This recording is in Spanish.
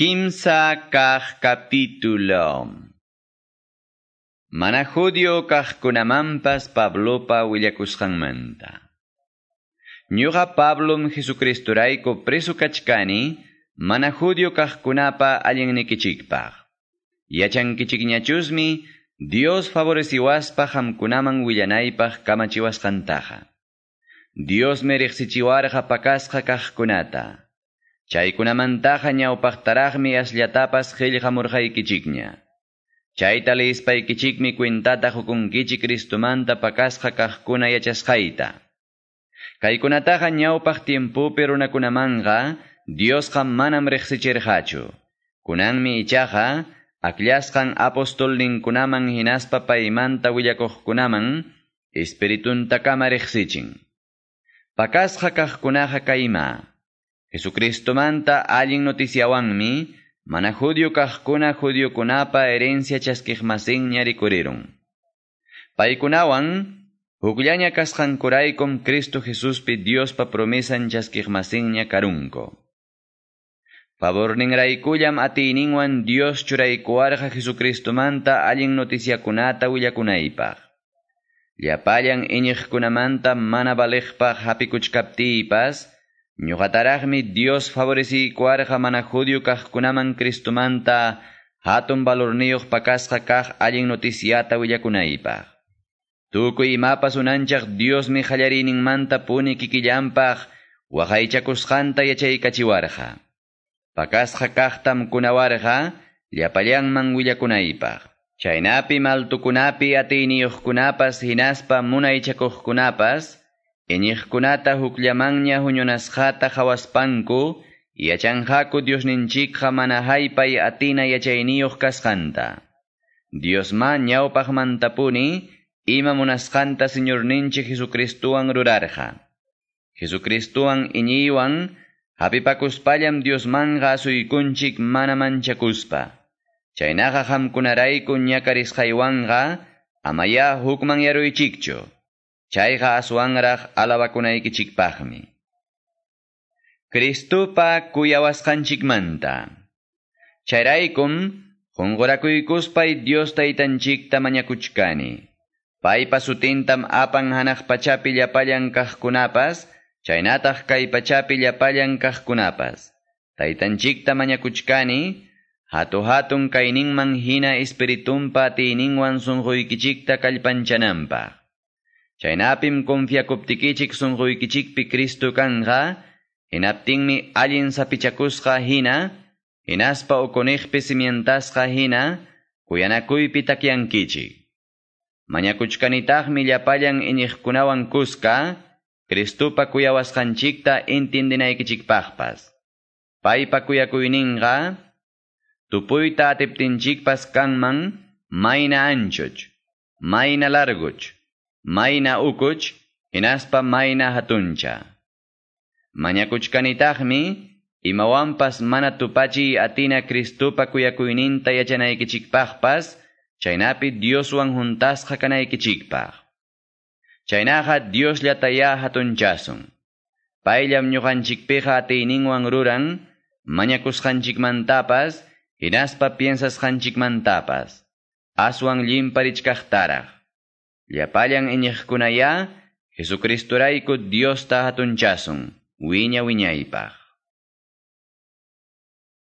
Kimsa kah capítulo. Mana judio kunamampas Pablopa willakusqanmanta. Ñuqa Pablom Jesucristoraiko preso kachkani, mana judio kaqkunapa allinnikichikpaq. Yachankichikñachusmi Dios favoreciwaspa hamkunaman willanaypaq kamachiwasqantaqa. Dios meriqsichiwarqa pakasqa kaqkunata. Chaykunamantaqa ñawpaqtaraqmi asllatapas qillqamurqaykichikña. Chayta lispaykichikmi kwintata hukunkichik Cristumanta pakasqa kaqkuna yachasqayta. Kaykunataqa ñawpaq tiempupi runakunamanqa Diosqa manam riqsichirqachu. Kunanmi ichaqa aklasqan apostolninkunaman hinaspa paymanta willakuqkunaman espirituntakama riqsichin. Pakasqa kaqkunaqa kayma. Jesucristomanta allin noticiawanmi, mana judio kajkuna judiokunapa herencia chaskijmasinña rikuriron. Paykunawan, hukllaña kasqankuraykum Cristo Jesuspi Diospa promesan chaskijmasinña karunko. Favorninraykullam atininwan Dios churaykuwarqa Jesucristomanta allin noticiakunata willakunaypaq. Llapallan iñiqkunamanta mana baleqpaq hapikuchkaptipas, Ñuqataraqmi Dios favorecikuarqa mana judio kaqkunaman Cristumanta hatun valorniyuq pakasqa kaq allin noticiata willakunaypaq. Tukuy imapas unanchaq Diosmi qallariyninmanta puni kikillanpaq waqaychakusqanta yachaykachiwarqa. Pakasqa kaqtam kunawarqa llapallanman willakunaypaq. Chaynapi maltukunapi atiyniyuqkunapas hinaspa munaychakuqkunapas Iñiqkunata hukllamanña huñunasqata qhawaspanku, yachanqaku Diosninchikqa mana haypay atina yachayniyuq kasqanta. Diosma ñawpaqmantapuni ima munasqanta Señorninchik Jesucristuwan rurarqa. Jesucristuwan iñiywan hapipakuspallam Diosmanqa asuykunchik mana manchakuspa. Chaynaqa qamkunarayku ñakarisqaywanqa amaya hukman yaruychikchu. Chayqa aswanraq alabakunaykichikpaqmi. Cristupa kuyawasqanchikmanta. Chayraykum, qunqurakuykuspay Dios taytanchikta mañakuchkani. Paypa sutintam apan hanaq pachapi llapallan kaqkunapas, chaynataq kay pachapi llapallan kaqkunapas. Taytanchikta mañakuchkani, hatu hatun kayninman hina espiritumpa tiyninwan sunquykichikta kallpanchananpaq. Chaynapim confiakuptikichik sunquykichikpi Cristo kanqa, hinaptinmi allin sapichakusqa hina, hinaspa ukuniqpi simientasqa hina, kuyanakuypi takyankichik. Mañakuchkanitaqmi llapallan iñiqkunawan kuska, Cristupa kuyawasqanchikta intindinaykichikpaqpas. Paypa kuyakuyninqa, tupuyta atiptinchikpas kanman, mayna anchuch, mayna larguch, mayna ukuch, hinaspa mayna hatuncha. Mañakuchkanitaqmi, imawanpas mana tupachi atina Cristupa kuyakuyninta yachanaykichikpaqpas, chaynapi Dioswan juntasqa kanaykichikpaq. Chaynaqa Diosllataya hatunchasun. Payllam ñuqanchikpiqa atiyninwan ruran, mañakusqanchikmantapas, hinaspa piensasqanchikmantapas, aswan Llapalang inihkunaya, e Jesucristo raiko Dios ta tahatunchason, wiña wiñaypaj.